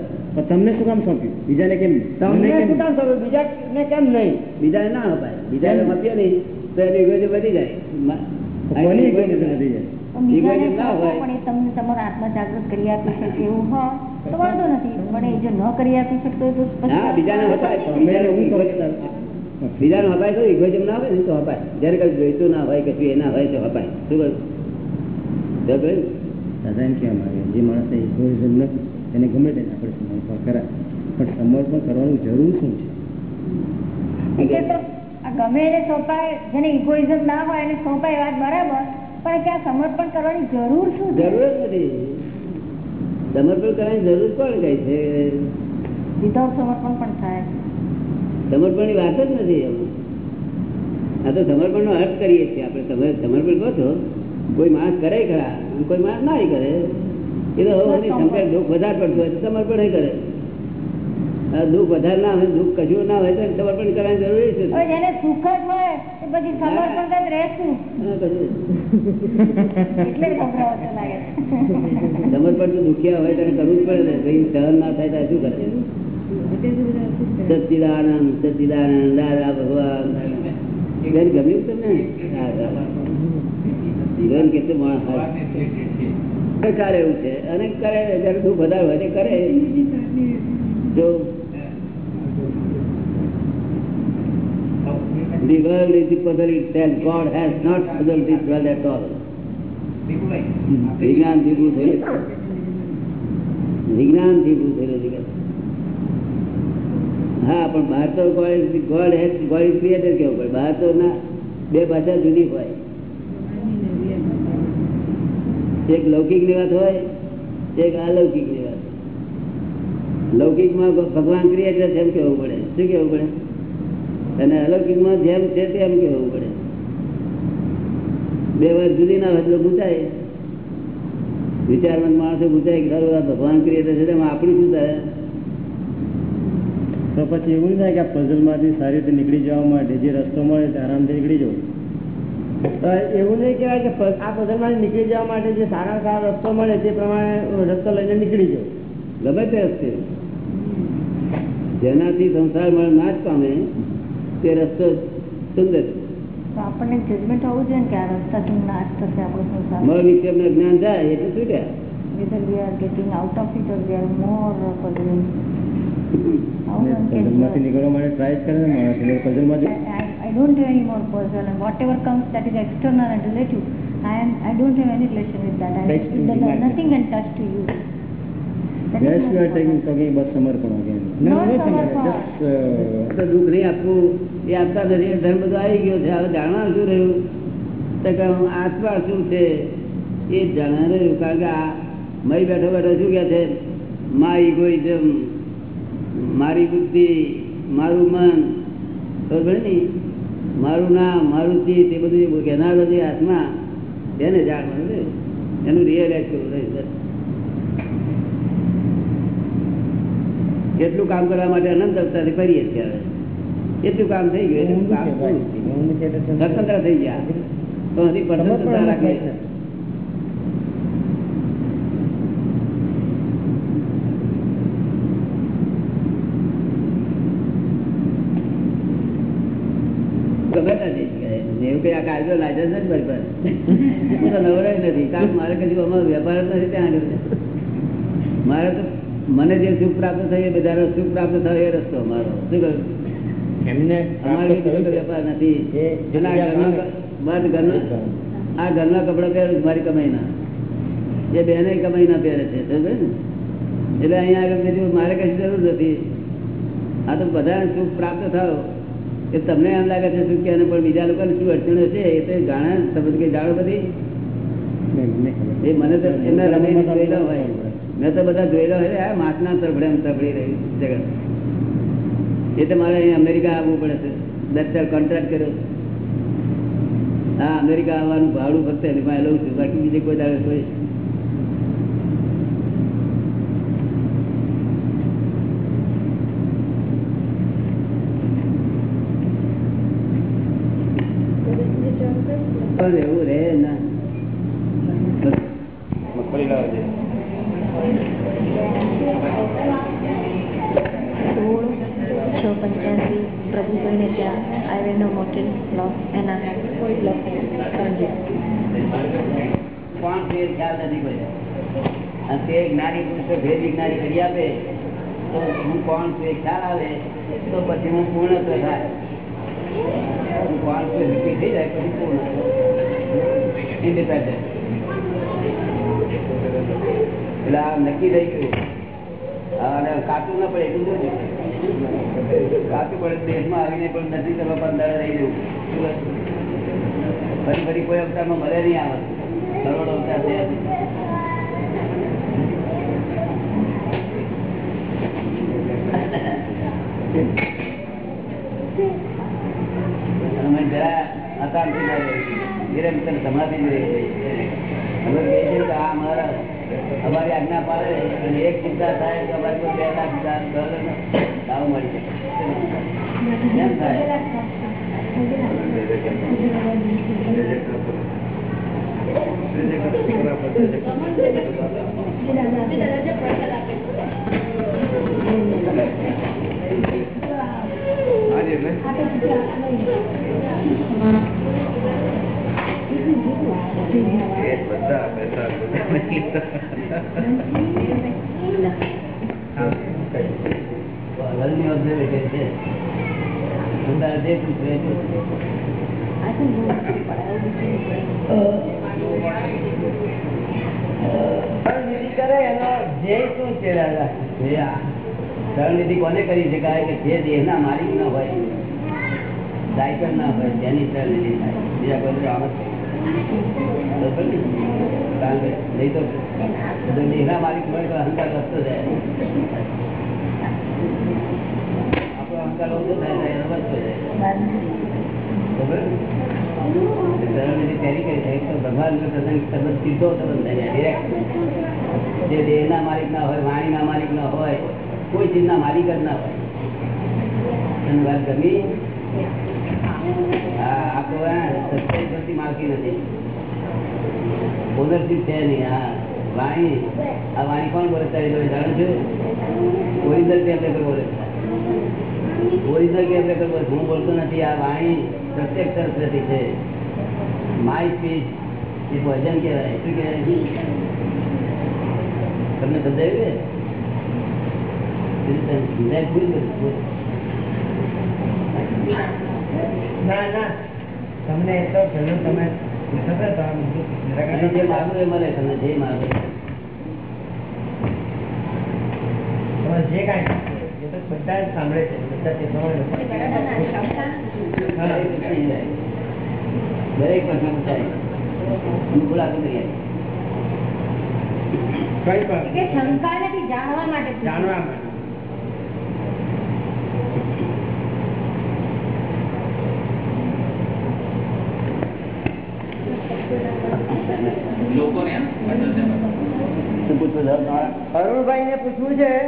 તમને શું કામ સોંપ્યું? બીજાને કેમ તમને? શું કામ બીજાને કેમ નહીં? બીજાને ના અપાય. બીજાને મપ્યો નહીં તો એની ઇગોઇઝમ વધી જાય. કોની વધી બીજાને અપાય. તો ઇગોઇઝમ ના ને તો અપાય. જયારે કઈ જોઈતું ના હોય કશું એ ના હોય તો અપાય. શું કહ્યું? દાદા એમ જે egoism નથી એને ગમે તેને આપણે સમર્પણ પણ સમર્પણ કરવાનું જરૂર શું છે? એટલે તો ગમે એને સોંપાય જેને ઇગોઇઝમ ના હોય એને સોંપાય વાત બરાબર પણ કે સમર્પણ કરવાની જરૂર શું જરૂર જ નથી. સમર્પણ કરવાની જરૂર કોણ કઈ છે? વિધાઉટ સમર્પણ પણ થાય. સમર્પણની વાત જ નથી આ તો સમર્પણનો અર્થ કરીએ છીએ આપણે. તમે સમર્પણ કહો છો? કોઈ માણસ કરે ખરા કોઈ માણસ ના કરે. એ તો શંકર દુઃખ વધારે પડતું હોય સમર્પણ કરે. દુઃખ વધારે ના હોય દુઃખ કશું ના હોય તો સમર્પણ કરવાની જરૂરી છે. જેને સુખ જ હોય તો પછી સમર્પણ જ રહેશું તો દુખ્યા હોય તેને કરવું જ પડે ને. ભાઈ સહન ના થાય તો શું કરે? સચિદાનંદ સચિદાનંદ દાદા ભગવાન. બેન ગમ્યું તમને. બેન કેટલું માણસ હોય. કરે એવું છે. અને કરે જયારે દુઃખ વધારે હોય કરે. જો The world is the puzzle itself. God has not puzzled this world at all. વિજ્ઞાનથી ઊભું થયેલું વિજ્ઞાનથી ઊભું થયેલું જગત હા પણ બહાર તો God God has God is creator કેવું પડે બહાર તો ના બે ભાષા જુદી હોય એક લૌકિકની વાત હોય એક અલૌકિકની વાત લૌકિકમાં ભગવાન ક્રિએટર છે એમ કેવું પડે શું કેવું પડે અને અલૌકિકમાં જેમ છે તેમ કેવું પડે. બે વાર જુદી ના એટલે ગુંચાય વિચારવંત માણસો ગુંચાય ખરું આ ભગવાન ક્રિએટર છે આપણી શું થાય? તો પછી એવું થાય કે આ પઝલમાંથી સારી રીતે નીકળી જવા માટે જે રસ્તો મળે તે આરામથી નીકળી જવું. એવું નહીં કહેવાય કે આ પદરમાં નીકળી જવા માટે જે સારા સારા રસ્તો મળે તે પ્રમાણે રસ્તો લઈને નીકળી જવું. ગમે તે રસ્તે જેનાથી સંસારમાં ના જ પામે તે રસ્તો સુંદર છે. તો આપણને જજમેન્ટ હોવું જોઈએ ને કે આ રસ્તાથી નાશ થશે આપણો સંસાર મળ વિક્ષેપને જ્ઞાન થાય એટલે છૂટ્યા whether we are getting out of it or we are more puzzling. How one can પઝલમાંથી judge? નીકળવા માટે ટ્રાય જ કરે ને માણસ એટલે પઝલમાં I, I, I don't have any more puzzle and whatever comes that is external and relative, I am I don't have any relation with that. I, Touch to it does demand. nothing can touch to you. Yes, you are taking talking about સમર્પણ again. No, No, no, just, તો દુઃખ નહીં આપવું. એ આપતા નથી ધર્મ બધું આવી ગયો છે. હવે જાણવા શું રહ્યું? તો કે હું આત્મા શું છે? એ જ રહ્યું. કારણ કે આ મય બેઠો બેઠો શું કે છે? મા ઇગોઇઝમ મારી બુદ્ધિ મારું મન. ખબર ને? મારું નામ મારું ચિત્ત એ બધું કહેનારો જે આત્મા. એને જાણવાનું એનું રિયલાઇઝ કરવું રહ્યું. એટલું કામ કરવા માટે અનંત અવતારથી કરીએ છીએ એટલું કામ થઈ ગયું. સ્વતંત્ર થઈ ગયા. તો હજી જ કહે. એવું કઈ આ કાયદો લાયસન્સ નથી બરાબર. હું તો નથી. કારણ કે મારે કશું અમારો વેપાર જ નથી ત્યાં આગળ. મારે તો મને જે સુખ પ્રાપ્ત થયું એ બધાનો સુખ પ્રાપ્ત થયો એ રસ્તો અમારો. શું કહ્યું? એમને અમારે વેપાર નથી. આ ઘરના મારા ઘરના આ ઘરના કપડા પહેરું છું મારી કમાઈના એ બેને કમાઈના પહેરે છે એટલે અહીંયા આગળ બીજું મારે કઈ જરૂર નથી. આ તો બધાને સુખ પ્રાપ્ત થયો. કે તમને એમ લાગે છે શું કે પણ બીજા લોકોને શું અડચણો છે? એ તો જાણે તમે કઈ જાણો બધી? મને એ મને તો એમના રમે જોયેલા હોય. મેં તો બધા જોયેલા હોય આ માથના તરફડે તફડી તરફડી રહી જગત. એ તો મારે અહીં અમેરિકા આવવું પડે છે. દસ ચાર કોન્ટ્રાક્ટ કર્યો હા અમેરિકા આવવાનું ભાડું ફક્ત એમાં લઉં છું. બાકી બીજે કોઈ દાડે કોઈ પણ એવું રહે ના મગફળી લાવે છે. સોળ છ પંચ્યાસી પ્રભુભાઈને ત્યાં આયર્નનો મોટેલ લોસ એના ત્રણ દિવસ કોણ છે એ ખ્યાલ નથી કોઈ અને તે જ્ઞાની પુરુષો ભેદ વિજ્ઞાની કરી આપે તો હું કોણ છે ખ્યાલ આવે, તો પછી હું પૂર્ણ થાય. નક્કી થઈ એટલે આ નક્કી થઈ ગયું. અને કાચું ના પડે, એટલું કાચું પડે દેશમાં આવીને પણ નથી કરવા પંદર રહી જવું. ફરી ફરી કોઈ અવતારમાં મળે નહીં આવે કરોડ અવતાર થયા છે. અમે જરા અશાંતિ ના નિરંતર સમાધિ રહી. આ અમારા અમારી આજ્ઞા પાડે એક ચિંતા થાય તો અમારી કોઈ બે લાખ ડોલર દાવ મળી જાય એમ થાય વર્લ્ડની કોને કરી શકાય કે જે દેહના માલિક ના હોય? દાયકર ના હોય તેની શરણનિધિ થાય, બીજા બધું ને? તો દેહના માલિક ને? માલિક ના હોય, વાણીના માલિક ના હોય, કોઈ ચીજના માલિક જ ના હોય. ગમી? હા બોલતો નથી, આ વાણી પ્રત્યક્ષ સરસ્વતી છે. માય સ્પીચ, એ ભજન કહેવાય. શું કહેવાય? તમને સમજાયું ને સમજાય ભૂલ કરી ભૂલ. ના ના. તમને એ તો ઘણું તમે જે માગવું એ મળે તમને જે કાંઈ બધા સાંભળે છે બધા તે દરેક પ્રશ્ન પૂછાય. દરેક આપી. કઈ પણ. શંકા નથી જાણવા માટે જાણવા માટે શું પૂછવું છે તમારે? અરુણભાઈ ને પૂછવું છે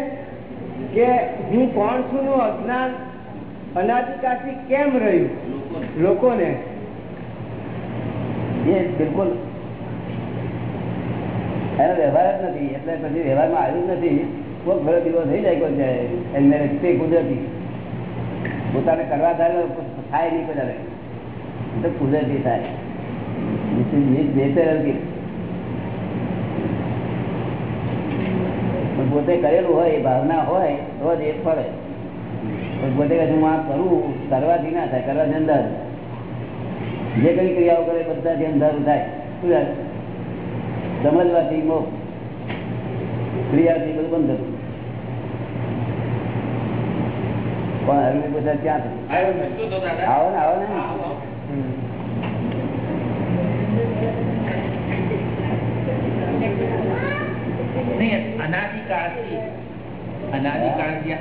કે હું કોણ છું નું અજ્ઞાન અનાધિકારથી કેમ રહ્યું? લોકોને. બિલકુલ. એનો વ્યવહાર જ નથી. એટલે પછી વ્યવહારમાં આવ્યું નથી. કોઈ ઘણો દિવસ થઈ જાય કોઈ જાય. એમને તે કુદરતી. પોતાને કરવા થાય થાય નહીં કદાચ કુદરતી થાય. his natural gift. પણ પોતે કરેલું હોય એ ભાવના હોય તો જ એ ફળે. પોતે કહે હું આ કરું કરવાથી ના થાય કરવાથી અંદર જે કઈ ક્રિયાઓ કરે બધાથી અંધારું થાય. શું સમજવાથી મો ક્રિયાથી બધું બંધ થતું. પણ હવે બધા ક્યાં છે આવો ને આવો ને. નહીં અનાદિકાળથી અનાદિકાળથી આ-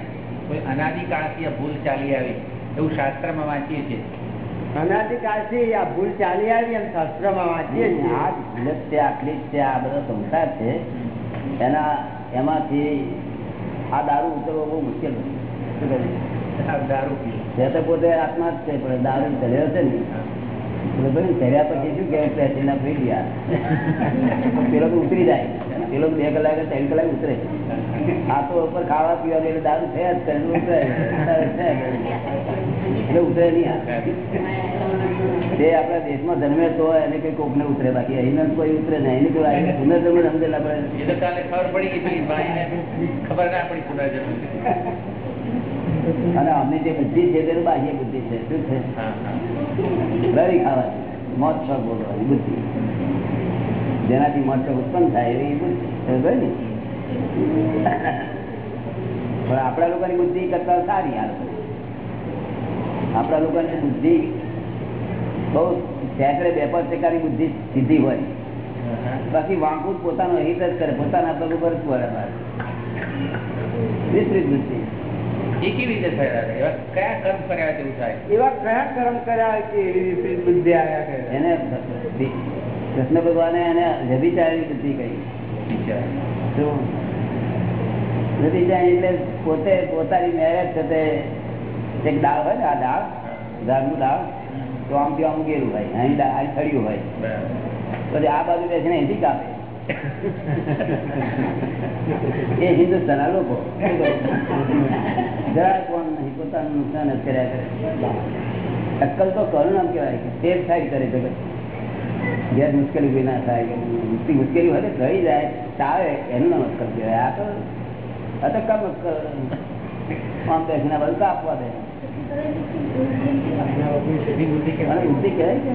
કોઈ અનાદિકાળથી આ ભૂલ ચાલી આવી એવું શાસ્ત્રમાં વાંચીએ છીએ. અનાદિકાળથી આ ભૂલ ચાલી આવી એમ શાસ્ત્રમાં વાંચીએ છીએ. આ ભૂલ છે આટલી છે આ બધો સંસાર છે. એના એમાંથી આ દારૂ ઉતરવો બહુ મુશ્કેલ? આ દારૂ પીવો. તો પોતે આત્મા જ છે પણ દારૂ ચલ્યો છે ને ચર્યા પછી શું કે પેસીના પી ગયા પેલો તો ઉતરી જાય. પેલો લોકો બે કલાકે ત્રણ કલાક ઉતરે. આ તો ઉપર ખાવા પીવા એટલે દારૂ થયા જ કરે ઉતરે એટલે ઉતરે નહીં આ. તે આપણા દેશમાં જન્મે તો એને કઈ કોકને ઉતરે બાકી અહીં કોઈ ઉતરે નહીં. એની કોઈ આઈને પુનર્જન્મ સમજેલા પડે એ તો કાલે ખબર પડી ગઈ ખબર ના પડી પુનર્જન્મ અને અમને જે બુદ્ધિ છે તે બાહ્ય બુદ્ધિ છે. શું છે? હા હા. મોત શોખ બોલવાની બુદ્ધિ. જેનાથી મોત ઉત્પન્ન થાય એવી બુદ્ધિ. ને? પણ આપણા લોકોની બુદ્ધિ કરતા સારી આ આપણા લોકોની બુદ્ધિ બહુ સેકડે બે પાંચ ટકાની બુદ્ધિ સીધી હોય. બાકી વાંકું પોતાનો હિત જ કરે પોતાના પગ ઉપર જ પડે બસ. વિસ્તૃત બુદ્ધિ. એ કેવી રીતે થયા છે? એવા કયા કર્મ કર્યા તેવું થાય? એવા કયા કર્મ કર્યા કે એવી વિપરીત બુદ્ધિ આવ્યા કરે? એને કૃષ્ણ ભગવાને એને વ્યભિચારી બુદ્ધિ કહી. એટલે પોતે પોતાની મેરેજ થતે એક દાળ હોય ને આ દાળ ઝાડનું દાળ તો આમ ત્યાં મૂકેલું હોય અહીં અહીં થળિયું હોય. પછી આ બાજુ બેસીને હિન્દી કાપે. એ હિન્દુસ્તાનના લોકો. જરા કોણ નહીં પોતાનું નુકસાન જ કર્યા કરે. અક્કલ તો કરું નામ કહેવાય કે સેફ થાય કરે જગત ઘેર મુશ્કેલી કોઈ ના થાય મુશ્કેલી મુશ્કેલી હોય થઈ જાય ચાવે એનું અક્કલ કહેવાય. આ તો આ તો કમ આમ એના બધું આપવા દે. બુદ્ધિ કહેવાય કે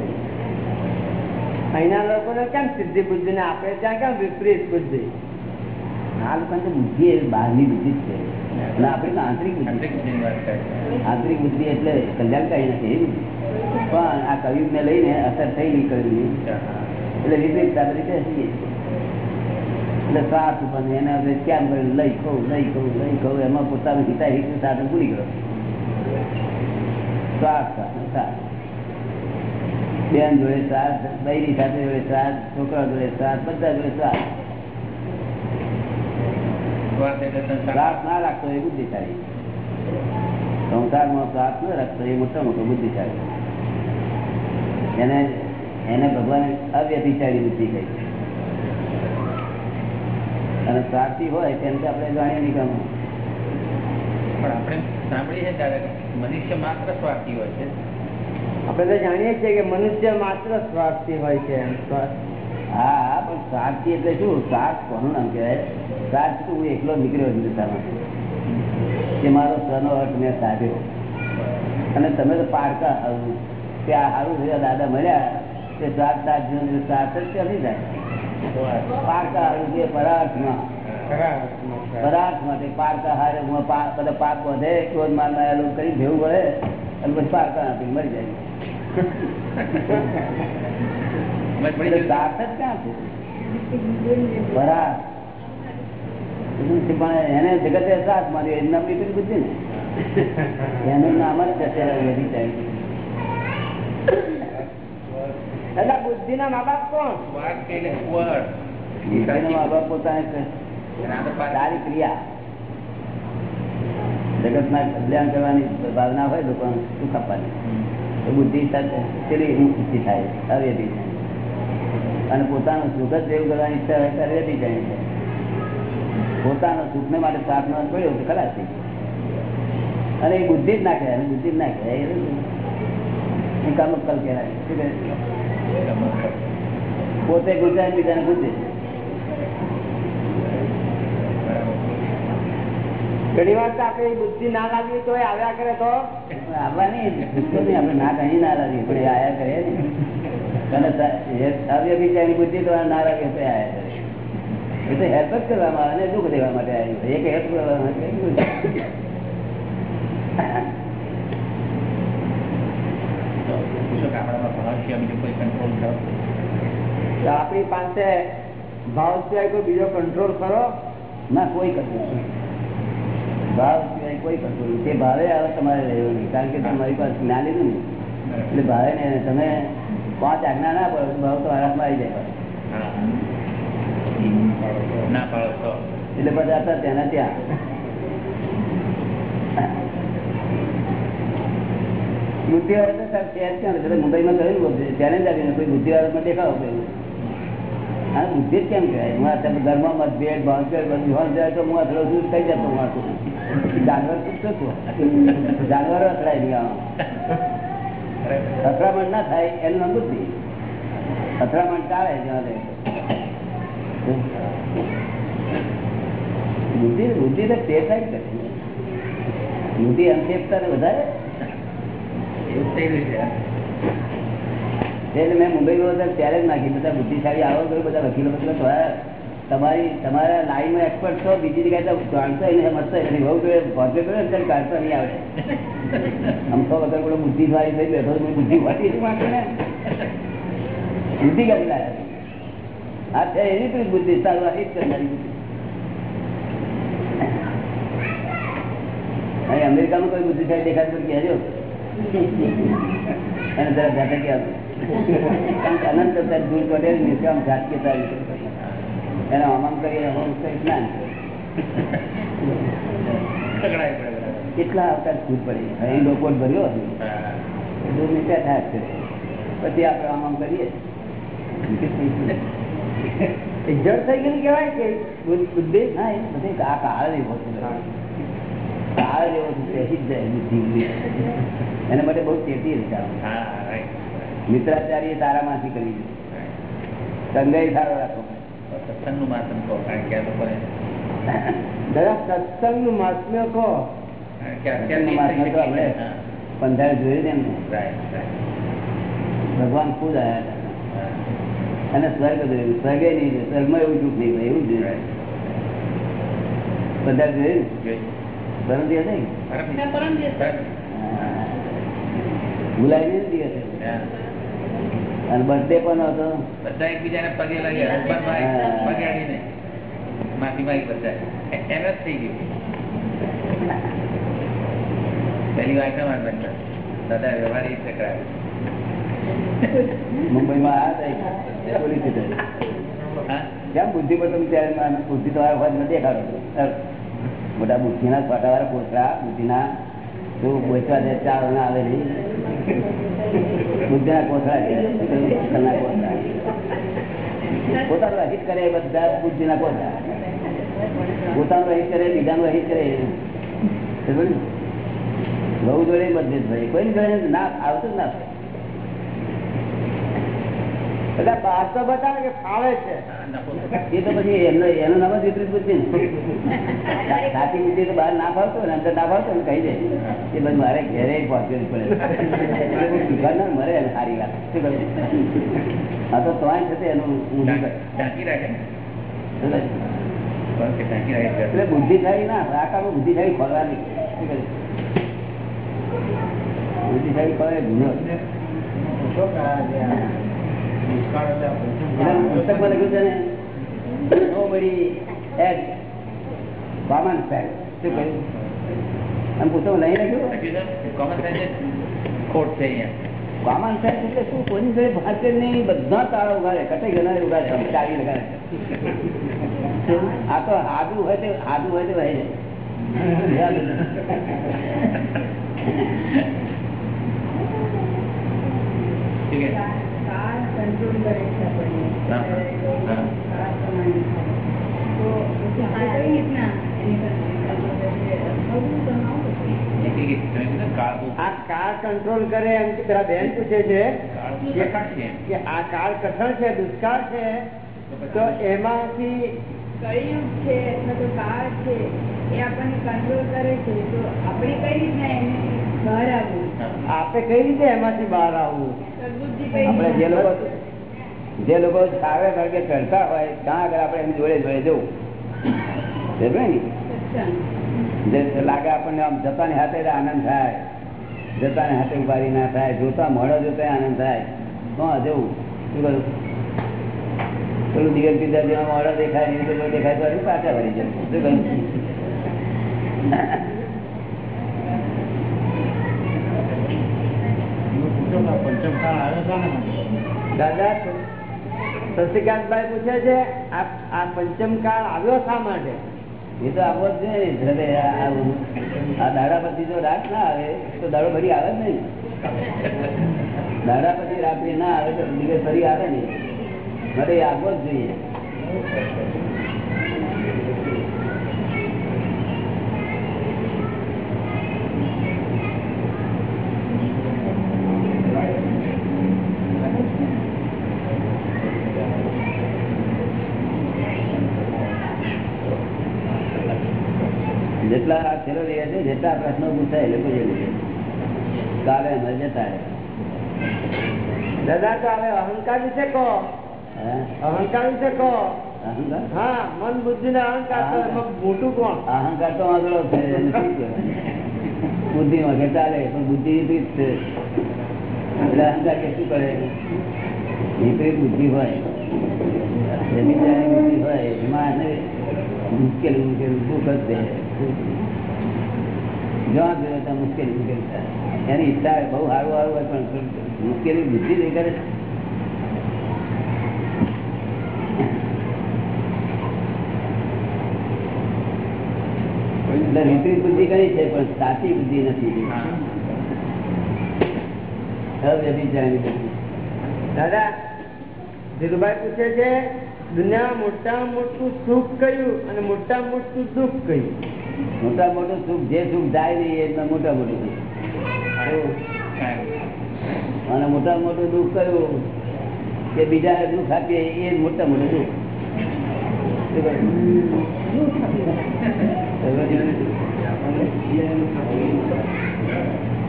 અહીંના લોકો કેમ સિદ્ધિ બુદ્ધિ ને આપે? ત્યાં કેમ વિપરીત બુદ્ધિ? આ લોકોને બુદ્ધિ એ બહારની બુદ્ધિ જ છે. આપણી આંતરિક બુદ્ધિ આંતરિક બુદ્ધિ એટલે કલ્યાણકારી નથી એવી. પણ આ કયુગને લઈને અસર થઈ કયુગની એટલે વિપરીત રીતે હસીએ એટલે સાથ પણ એને આપણે કેમ કરે લઈ ખવું લઈ ખવું લઈ ખવું એમાં પોતાનું હિતા હિત સાધન ભૂલી ગયો. સ્વાર્થ સાથે બેન જોડે સાથ બૈરી સાથે જોડે સાથ છોકરા જોડે સાથ બધા જોડે સાથ. શ્વાસ ના રાખતો એ બુદ્ધિશાળી. સંસારમાં શ્વાસ ન રાખતો એ મોટો મોટો બુદ્ધિશાળી. એને એને ભગવાને અવ્યભિચારી બુદ્ધિ કહી અને પ્રાપ્તિ હોય તેમ તો આપણે જાણીએ નહીં ગમે. પણ આપણે સાંભળીએ છીએ મનુષ્ય માત્ર સ્વાર્થી હોય છે. આપણે તો જાણીએ છીએ કે મનુષ્ય માત્ર સ્વાર્થી હોય છે. એમ હા હા પણ સ્વાર્થી એટલે શું? સ્વાર્થ કોનું નામ કહેવાય? સ્વાર્થ હું એકલો નીકળ્યો હિન્દુસ્તાનમાં કે મારો સ્વનો અર્થ મેં સાધ્યો. અને તમે તો પાડતા આવું. આ સારું થયા દાદા મળ્યા. તે સાત સાત જૂન સ્વાર્થ જ છે પરાર્થમાં. બધા પાક વધે ક્રોધ માર મારેલું કરી ભેવું પડે અને પછી પારકા આપી મરી જાય. ક્યાં છે? પરાર્થ. પણ એને જગતે સાથ માર્યો વિપરીત બુદ્ધિ ને. એનું નામ જ વધી વેરી એટલે બુદ્ધિ ના મા બાપ કોણ? મા બાપ પોતાને સારી ક્રિયા. જગત ના કલ્યાણ કરવાની ભાવના હોય લોકો સુખ આપવાની બુદ્ધિ સાથે પેલી થાય અવેદી અને પોતાનું સુખ જ જેવું કરવાની ઈચ્છા હોય ત્યારે વેદી જાય છે. પોતાના સુખને માટે પ્રાર્થના પડ્યો તો ખલાસ થઈ અને એ બુદ્ધિ જ ના કહેવાય અને બુદ્ધિ જ ના કહેવાય એ કામકલ કહેવાય. પોતે ગુજરાત બીજાને પૂછે. ઘણી વાર તો આપણે બુદ્ધિ ના લાગી તો આવ્યા કરે તો? આવવાની. આપણે ના કઈ ના લાગી પણ આયા કરે ને. અવ્યભિચારી બુદ્ધિ તો ના લાગે તો આયા કરે. એ તો હેલ્પ જ કરવામાં આવે ને. દુઃખ દેવા માટે આવ્યું એક હેલ્પ કરવા માટે સિવાય બીજો કોઈ કંટ્રોલ કરો તો આપણી પાસે ભાવ સિવાય કોઈ બીજો કંટ્રોલ કરો ના કોઈ કંટ્રોલ ભાવ સિવાય કોઈ કંટ્રોલ. તે ભાવે આવે તમારે રહેવું નહીં કારણ કે તમારી પાસે જ્ઞાન લીધું ને. એટલે ભાવે ને તમે પાંચ આજ્ઞા ના પડો ભાવ તો હાથમાં આવી જાય ના પાડો એટલે બધા હતા તેના ત્યાં બુદ્ધિ વાળા તો બુદ્ધિ જ ના થાય એનું નામ બુદ્ધિ. અથડામણ ટાળે જ્યાં બુદ્ધિ બુદ્ધિ તો તે થાય કરે. બુદ્ધિ અંશેપતા વધારે એટલે મેં મુંબઈમાં ત્યારે જ નાખી. બધા બુદ્ધિશાળી આવો તો બધા વકીલો વકીલો તમારી, તમારા લાઈનમાં એક્સપર્ટ છો, બીજી જગ્યાએ તો જાણતો એને ભોગે કર્યો અત્યારે આવે આમ તો વગર બુદ્ધિ થઈ બેઠો બુદ્ધિ વાટી શું ને. બુદ્ધિ કાઢી લાવે આ છે એની પણ બુદ્ધિ, સારું, આ જ કરનારી બુદ્ધિ. અમેરિકામાં કોઈ બુદ્ધિશાળી દેખાતું કહેજો. એને જરા જાતે કે આપો. કારણ કે અનંત દૂર. એને કરી જ્ઞાન. કેટલા અવતાર દૂર પડે અહીં લોકો ભર્યો. દૂર નીચે થાય છે પછી આપણે આમ કરીએ જડ થઈ ગયું કેવાય કે બુદ્ધ- ના એ બધે આ કાળ નહીં છે બેસી જાય બુદ્ધિ. એના માટે બહુ ચેતી મિત્રાચાર્ય તારા માંથી કરી સંગય સારો રાખો. સત્સંગનું માસન કહો કારણ કે આ લોકોને જરા સત્સંગનું મહાત્મ્ય કહો. પંદર જોયું એમને. ભગવાન ખુદ આવ્યા હતા. અને સ્વર્ગ જોયું. સ્વર્ગે નહીં જોયું. સ્વર્ગમાં એવું દુઃખ નહીં એવું જોયું. બધા જોયું. પરમ દિવસે પરમ ભૂલાય નહીં ને અને બર્થડે પણ હતો. બધા એકબીજાને પગે લાગ્યા. પગે આવીને માફી માગી બધા. એમ જ થઈ ગયું. પહેલી વાર કેમ હસબન્ડ દાદા વ્યવહાર એ રીતે મુંબઈમાં આવ્યા હતા પોલીસ કેમ બુદ્ધિ પર તમે ત્યારે બુદ્ધિ તમારા વાત નથી દેખાડો. મોટા બુદ્ધિના બધા બુદ્ધિના કોતરા પોતાનું રહિત કરે, બીજાનું રહિત જોડે બધે ભાઈ. કોઈ ના આવતું ના. એટલે બહાર તો બતાવે કે ફાવે છે. એ તો પછી એમનો એનું નામ જ વિપરીત બુદ્ધિ ને સાચી બુદ્ધિ તો બહાર ના ફાવતો ને અંદર ના ફાવતો ને કહી દે. એ બધું મારે ઘેરે પહોંચવું પડે. એને સારી વાત. શું? આ તો તોય થશે એનું. ઢાંકી રાખે એટલે બુદ્ધિશાળી ના આકામાં બુદ્ધિશાળી ખોલવાની. બુદ્ધિશાળી ખોલે ગુનો પુસ્તકમાં તાળા ઉગાડે આ તો હાદું હોય તે હાદું હોય તે વહી કાળ બહુ આ કાર કંટ્રોલ કરે એમ કે પેલા બેન પૂછે છે કાળ બહુ કઠણ છે. એમ. કે આ કાળ કઠણ છે દુષ્કાળ છે? તો એમાંથી કળિયુગ છે અથવા તો કાળ છે એ આપણને કંટ્રોલ કરે છે. તો આપણે કઈ રીતના એને બહાર આવવું આપણે કઈ રીતે એમાંથી બહાર આવવું આપણે જે લોકો જે લોકો સાવે વર્ગે ચડતા હોય, ત્યાં આગળ આપણે એની જોડે જોડે જવું. ને? લાગે આપણને આમ જતાની હાથે આનંદ થાય, જતાની હાથે ઉભારી ના થાય, જોતા મોડો જોતા આનંદ થાય, તો જવું. શું કરું પેલું દિવેલ પીધા જેવા મોડા દેખાય નહીં તો દેખાય તો પાછા ભરી જાય. શું કહ્યું? શશિકાંતભાઈ પૂછે છે, આ પંચમ કાળ આવ્યો શા માટે? એ તો આવો જ નહીં આ- આ- આ દાડા પછી જો રાત ના આવે, તો દાડો ફરી આવે જ નહીં. દાડા પછી રાત્રિ ના આવે તો ફરી આવે નહીં. મારે આવવો જ જોઈએ. જેટલા અક્ષરો રહ્યા છે જેટલા પ્રશ્નો પૂછાય એટલે પૂછી લેજે કાલે અમે જતા રહે દાદા તો હવે અહંકાર વિશે કહો. અહંકાર વિશે કહો. અહંકાર? હા મન બુદ્ધિ ને અહંકાર મોટું કોણ? અહંકાર તો વાંધો છે એને શું કહેવાય? બુદ્ધિ વગર ચાલે પણ બુદ્ધિ વિપરીત છે. એટલે અહંકાર કે શું કરે? વિપરીત બુદ્ધિ હોય. બુદ્ધિ હોય એમાં મુશ્કેલી મુશ્કેલી દુઃખ જ દે. એની ઈચ્છા બહુ સારું સારું હોય, પણ મુશ્કેલી બુદ્ધિ નહીં કરે એટલે બુદ્ધિ કરી છે, પણ સાચી બુદ્ધિ નથી. દાદા, ધીરુભાઈ પૂછે છે, દુનિયામાં મોટામાં મોટું સુખ કયું અને મોટામાં મોટું દુઃખ કયું? મોટા મોટું સુખ જે સુખ જાય નહીં એ મોટા મોટું સુખ. અને મોટા મોટું દુઃખ કર્યું કે બીજાને દુઃખ આપીએ એ મોટા મોટું દુઃખ.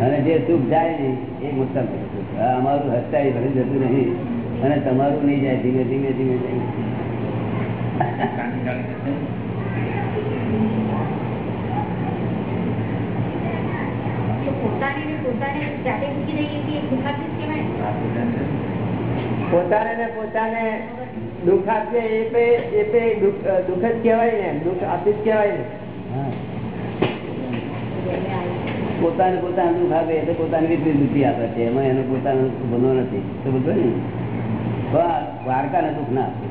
અને જે સુખ જાય નહીં એ મોટા મોટું સુખ અમારું હસ્તાઈ ભરી જતું નહીં, અને તમારું નહીં જાય ધીમે ધીમે ધીમે ધીમે તો પોતાને ને પોતાને દુઃખ આપીએ એ પે એ પે દુઃખ જ કહેવાય ને, દુઃખ આપી જ કહેવાય ને. પોતાને પોતાનું દુઃખ આપે એટલે પોતાની વિપરીત દુઃખી આપે છે. એમાં એનો પોતાનો ગુનો નથી. તો બધું ને? વાર્કાને દુઃખ ના આપે.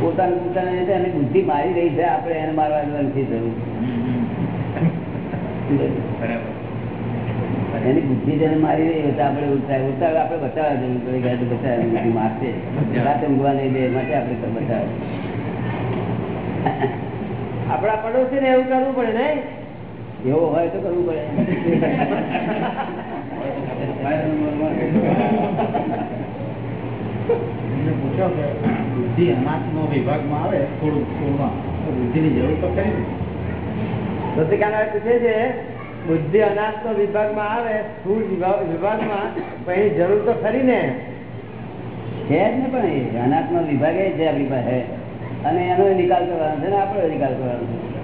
પોતાનું પોતાને બુદ્ધિ મારી રહી છે. આપણે એને મારવા નથી જરૂર? એની બુદ્ધિ જેને મારી રહી હોય તો આપણે ઉતાર ઉતાર આપણે બચાવવા જવું પડે કે આ તો બુદ્ધિ મારશે. રાતે ઊંઘવા નહીં દે માટે આપણે બચાવ આપણા પડોશી ને એવું કરવું પડે નહીં એવો હોય તો કરવું પડે. બુદ્ધિ અનાત્મ વિભાગમાં આવે થોડુંક સ્કૂલમાં તો બુદ્ધિની જરૂર તો ખરી ને. રસિકાના પૂછે છે બુદ્ધિ અનાત્મ વિભાગમાં આવે, સ્થૂળ વિભાગ- વિભાગમાં, પણ એની જરૂર તો ખરી ને છે જ ને પણ એ નો વિભાગ એ છે આપણી પાસે. અને એનો નિકાલ કરવાનો છે ને આપણો નિકાલ કરવાનો છે.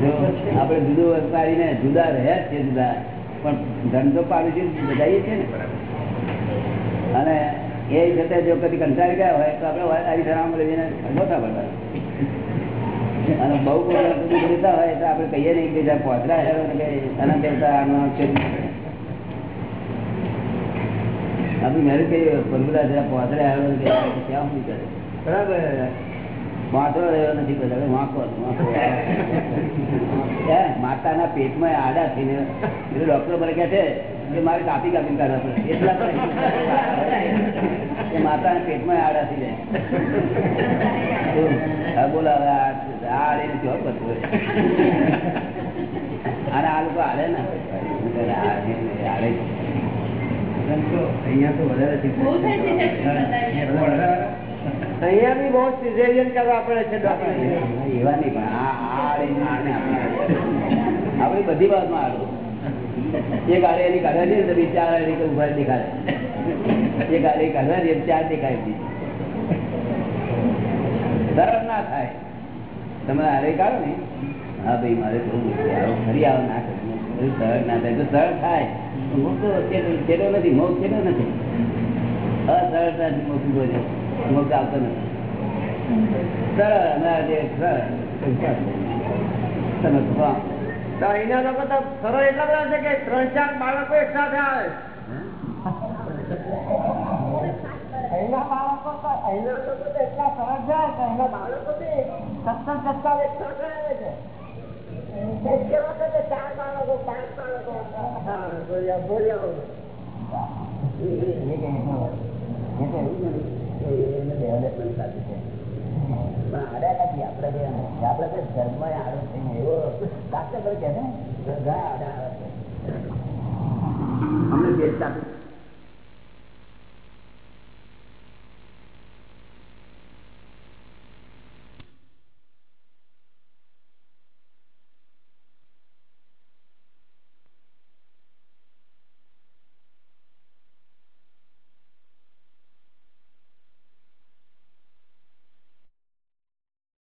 જો આપણે જુદું પાડીને જુદા રહ્યા જ છે જુદા, પણ ધંધો પાડી છે બધાઈએ છે ને. અને એ જતે જો કદી કંટાળી ગયા હોય તો આપણે આવી ધરામાં લઈને મોટા પડતા અને બહુ બધું લેતા હોય તો આપણે કહીએ નહીં કે જ્યાં પોતરા હેરો ને અનંત દેવતા આનો આપણે મેરેજ કહીએ પરગુડા જરા પોતરા આવ્યો ક્યાં શું કરે? બરાબર. વાંકો રહ્યો નથી બધા વાંકો માતાના પેટમાં આડા થઈને એટલે ડોક્ટર મને કહે છે કે મારે કાપી કાપી કાઢવા પડે. એટલા માતાના પેટમાં આડા થઈ જાય. બોલાવે આ આ આડીને કેવો કરતો હોય? અને આ લોકો હાલે ને. આ હાલે જ. અહીંયા તો વધારે છે. બહુ થાય છે અહીંયા તો વધારે. અહીંયા બી બહુ સિઝેરિયન કરવા પડે છે એવા નહીં પણ આ આ આડીને આને આપણે બધી બાબતમાં આડો એક આડે એની કાઢવા દઈએ તો ચાર આડે ઊભા દેખાડે એક આડે કાઢવા ચાર દેખાય બી. સરળ ના થાય. તમે આરે કાઢો ને. હા ભાઈ મારે થોડું ફરી આવો ના કરે સરળ ના થાય તો સરળ થાય. તો છેલ્લો નથી મોગ છેલ્લો નથી. અસરળતાથી મોકું બોલે મોગ આવતો નથી. સરળ અને આજે સરળ. તમે અહીંના લોકો તો સરળ એટલા બધા છે કે ત્રણ ચાર બાળકો એક સાથે આવે અહીંના બાળકો તો અહીંના લોકો તો એટલા છે કે અહીંના બાળકો સત્તર આવે છે ચાર બાળકો પાંચ બાળકો હા, બોલ્યા બોલ્યા અમને બેસ્ટ આપી